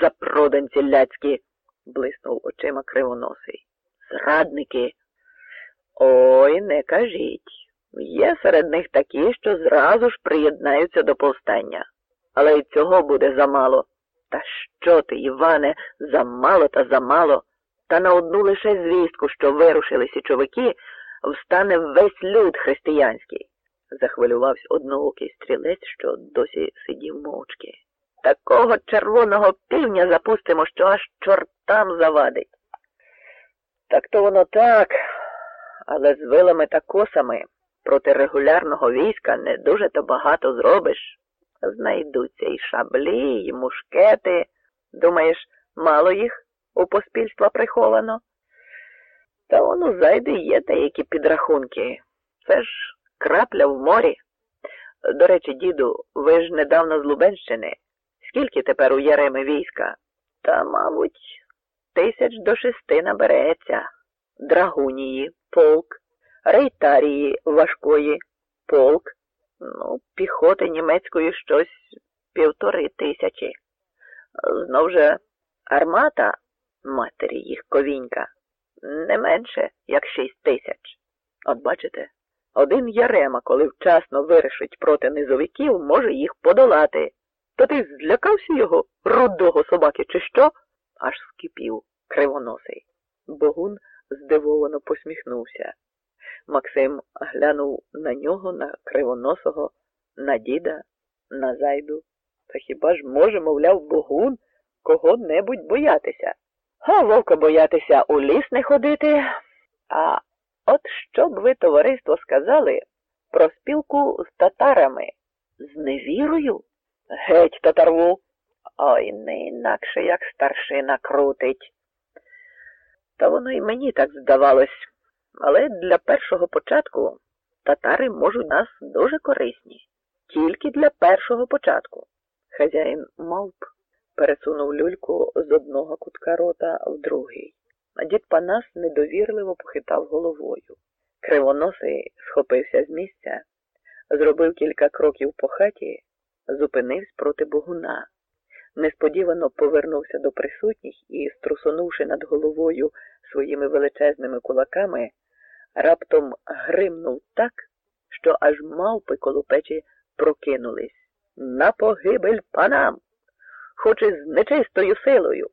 запроданці ляцькі, блиснув очима кривоносий. Зрадники. Ой, не кажіть. Є серед них такі, що зразу ж приєднаються до повстання. Але й цього буде замало. Та що ти, Іване, замало та замало. Та на одну лише звістку, що вирушили січовики, встане весь люд християнський, захвилювався одноокий стрілець, що досі сидів мовчки. Такого червоного півня запустимо, що аж чортам завадить. Так то воно так, але з вилами та косами проти регулярного війська не дуже то багато зробиш. Знайдуться і шаблі, і мушкети. Думаєш, мало їх у поспільства приховано? Та воно зайде є деякі підрахунки. Це ж крапля в морі. До речі, діду, ви ж недавно з Лубенщини. Скільки тепер у Яреми війська? Та, мабуть, тисяч до шести набереться. Драгунії, полк, рейтарії важкої, полк, ну, піхоти німецької щось півтори тисячі. Знов же армата, матері їх ковінька, не менше, як шість тисяч. От бачите, один Ярема, коли вчасно вирішить проти низовиків, може їх подолати. То ти злякався його, рудого собаки, чи що? аж скипів кривоносий. Богун здивовано посміхнувся. Максим глянув на нього, на кривоносого, на діда, на зайду. Та хіба ж може, мовляв, Богун кого-небудь боятися? А вовка боятися у ліс не ходити. А от що б ви, товариство, сказали про спілку з татарами? З невірою? Геть татарву. Ой, не інакше, як старшина крутить. Та воно і мені так здавалось. Але для першого початку татари можуть нас дуже корисні. Тільки для першого початку. Хазяїн мавп пересунув люльку з одного кутка рота в другий. Дід Панас недовірливо похитав головою. Кривоносий схопився з місця, зробив кілька кроків по хаті, зупинився проти богуна, несподівано повернувся до присутніх і, струсонувши над головою своїми величезними кулаками, раптом гримнув так, що аж мавпи коло печі прокинулись. На погибель панам! Хоч і з нечистою силою,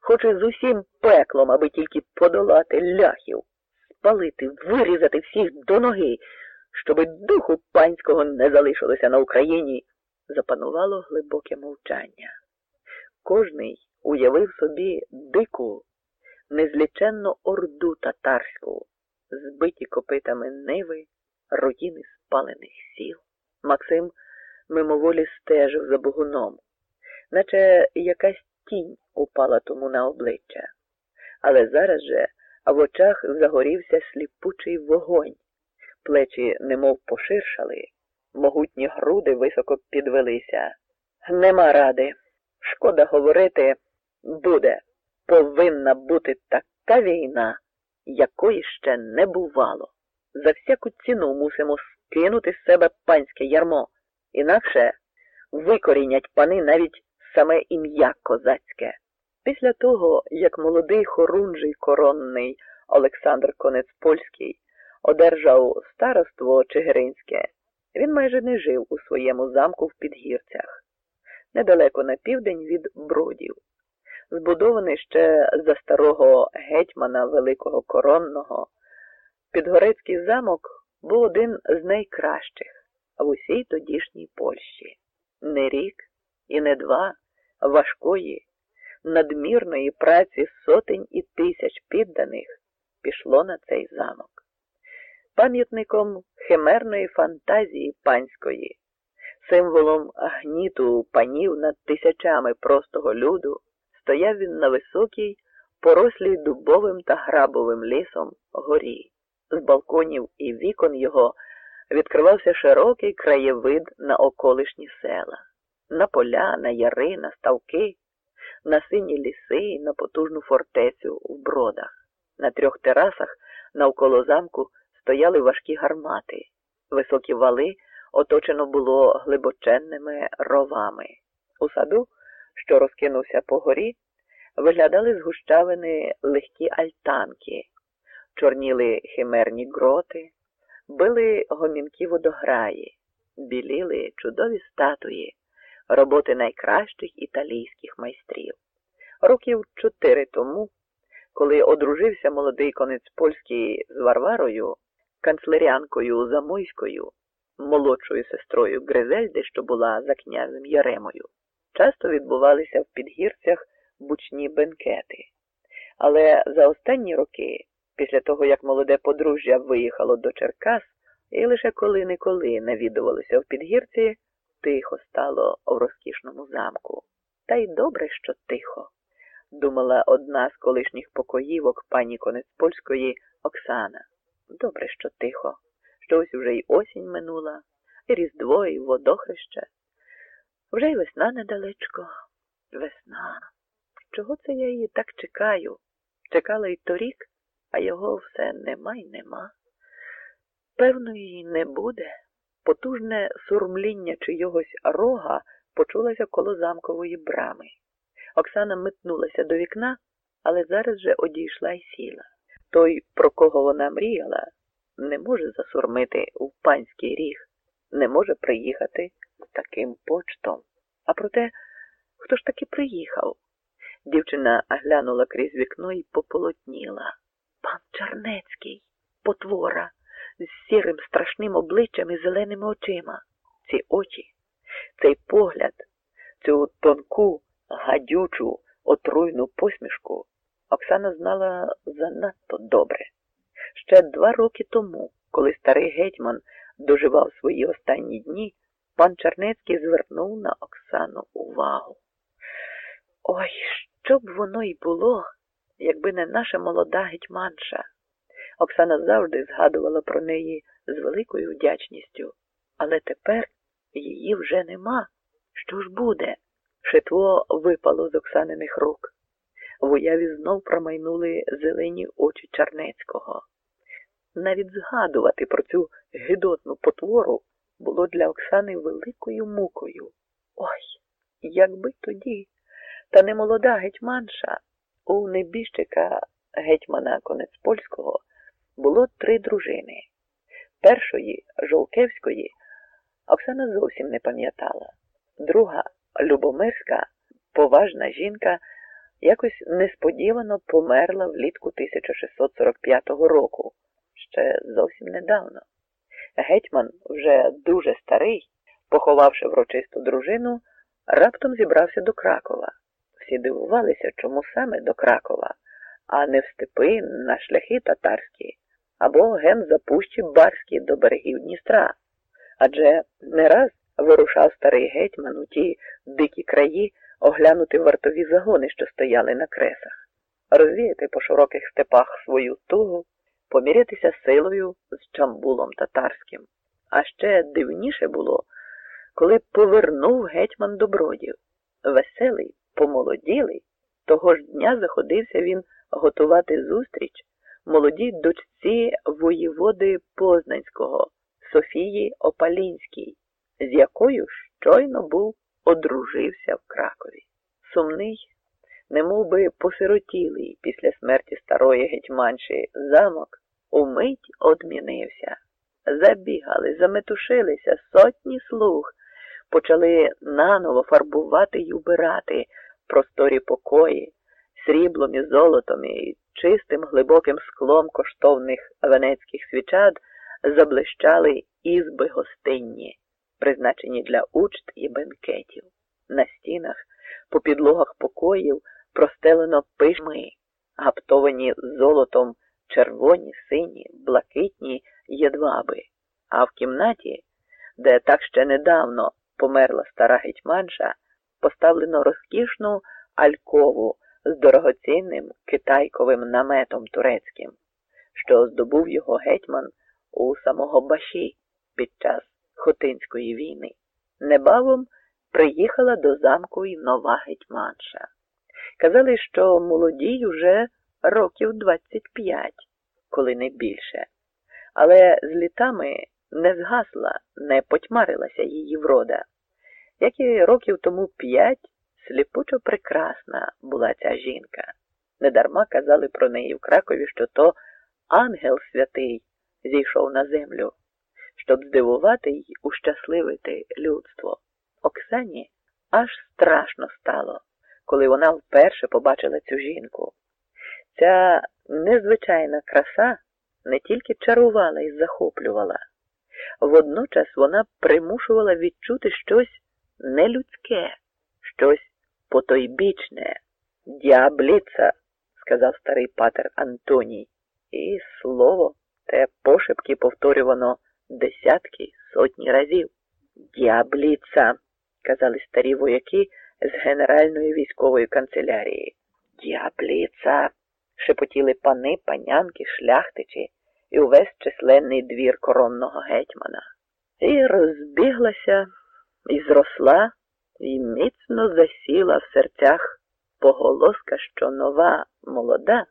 хоч і з усім пеклом, аби тільки подолати ляхів, спалити, вирізати всіх до ноги, щоби духу панського не залишилося на Україні, запанувало глибоке мовчання. Кожний уявив собі дику, незліченну орду татарську, збиті копитами ниви, руїни спалених сіл. Максим мимоволі стежив за богуном, наче якась тінь упала тому на обличчя. Але зараз же в очах загорівся сліпучий вогонь, плечі немов поширшали, могутні груди високо підвелися. Нема ради. Шкода говорити, буде, повинна бути така війна, якої ще не бувало. За всяку ціну мусимо скинути з себе панське ярмо, інакше викорінять пани навіть саме ім'я козацьке. Після того, як молодий хорунжий коронний Олександр Конець Польський одержав староство Чигиринське, він майже не жив у своєму замку в підгірцях, недалеко на південь від бродів, збудований ще за старого гетьмана Великого Коронного, Підгорецький замок був один з найкращих в усій тодішній Польщі. Не рік і не два важкої, надмірної праці сотень і тисяч підданих пішло на цей замок. Пам'ятником химерної фантазії панської, символом гніту панів над тисячами простого люду, стояв він на високій, порослій дубовим та грабовим лісом горі. З балконів і вікон його відкривався широкий краєвид на околишні села, на поля, на яри, на ставки, на сині ліси, на потужну фортецю в бродах. На трьох терасах навколо замку стояли важкі гармати. Високі вали оточено було глибоченними ровами. У саду що розкинувся по горі, виглядали з гущавини легкі альтанки, чорніли химерні гроти, били гомінкі водограї, біліли чудові статуї, роботи найкращих італійських майстрів. Років чотири тому, коли одружився молодий конець польський з Варварою, канцлерянкою Замойською, молодшою сестрою Гризельди, що була за князем Яремою, часто відбувалися в підгірцях бучні бенкети. Але за останні роки, після того як молоде подружжя виїхало до Черкас, і лише коли-неколи навідувалося в підгірці, тихо стало в розкішному замку. Та й добре, що тихо, думала одна з колишніх покоївок пані конець польської Оксана. Добре, що тихо, що ось уже й осінь минула, і Різдво, і водохреще. Вже й весна недалечко. Весна. Чого це я її так чекаю? Чекала й торік, а його все нема й нема. Певно, її не буде. Потужне сурмління чийогось рога почулося коло замкової брами. Оксана метнулася до вікна, але зараз же одійшла й сіла. Той, про кого вона мріяла, не може засурмити в панський ріг, не може приїхати таким почтом. А проте, хто ж таки приїхав? Дівчина глянула крізь вікно і пополотніла. Пан Чернецький, потвора, з сірим страшним обличчям і зеленими очима. Ці очі, цей погляд, цю тонку, гадючу, отруйну посмішку Оксана знала занадто добре. Ще два роки тому, коли старий гетьман доживав свої останні дні, пан Чернецький звернув на Оксану увагу. Ой, що б воно й було, якби не наша молода гетьманша. Оксана завжди згадувала про неї з великою вдячністю, але тепер її вже нема. Що ж буде? Шитво випало з Оксаниних рук. В уяві знов промайнули зелені очі Чернецького. Навіть згадувати про цю гидотну потвору було для Оксани великою мукою. Ой, якби тоді, та не молода гетьманша, у небіжчика гетьмана конець польського було три дружини. Першої, Жолкевської, Оксана зовсім не пам'ятала. Друга, Любомирська, поважна жінка, якось несподівано померла влітку 1645 року, ще зовсім недавно. Гетьман, вже дуже старий, поховавши врочисту дружину, раптом зібрався до Кракова. Всі дивувалися, чому саме до Кракова, а не в степи на шляхи татарські або ген за пущі барські до берегів Дністра. Адже не раз вирушав старий гетьман у ті дикі краї оглянути вартові загони, що стояли на кресах, розвіяти по широких степах свою тугу, помірятися силою з Чамбулом татарським. А ще дивніше було, коли повернув гетьман добродів. Веселий, помолоділий, того ж дня заходився він готувати зустріч молодій дочці воєводи Познанського Софії Опалінській, з якою щойно був одружився в Кракові. Сумний, немов би посиротілий після смерті старої гетьманші замок, умить одмінився. Забігали, заметушилися сотні слуг, почали наново фарбувати й убирати просторі покої, сріблом і золотом і чистим глибоким склом коштовних венецьких свічад заблищали ізби гостинні, призначені для учт і бенкетів. На стінах, по підлогах покоїв простелено пишми, гаптовані золотом червоні, сині, блакитні єдваби, а в кімнаті, де так ще недавно померла стара гетьманша, поставлено розкішну алькову з дорогоцінним китайковим наметом турецьким, що здобув його гетьман у самого Баші під час Хотинської війни. Небавом приїхала до замку й нова гетьманша. Казали, що молодій уже років 25, коли не більше, але з літами не згасла, не потьмарилася її врода, як і років тому п'ять сліпучо прекрасна була ця жінка. Недарма казали про неї в Кракові, що то ангел святий зійшов на землю, щоб здивувати й ущасливити людство. Оксані аж страшно стало, коли вона вперше побачила цю жінку. Ця незвичайна краса не тільки чарувала і захоплювала, водночас вона примушувала відчути щось нелюдське, щось потойбічне. Діабліца, сказав старий патер Антоній, і слово те пошепки повторювано десятки, сотні разів. Діабліца, казали старі вояки з Генеральної військової канцелярії. Діабліца, шепотіли пани, панянки, шляхтичі і увесь численний двір коронного гетьмана. І розбіглася, і зросла, і міцно засіла в серцях поголоска, що нова, молода,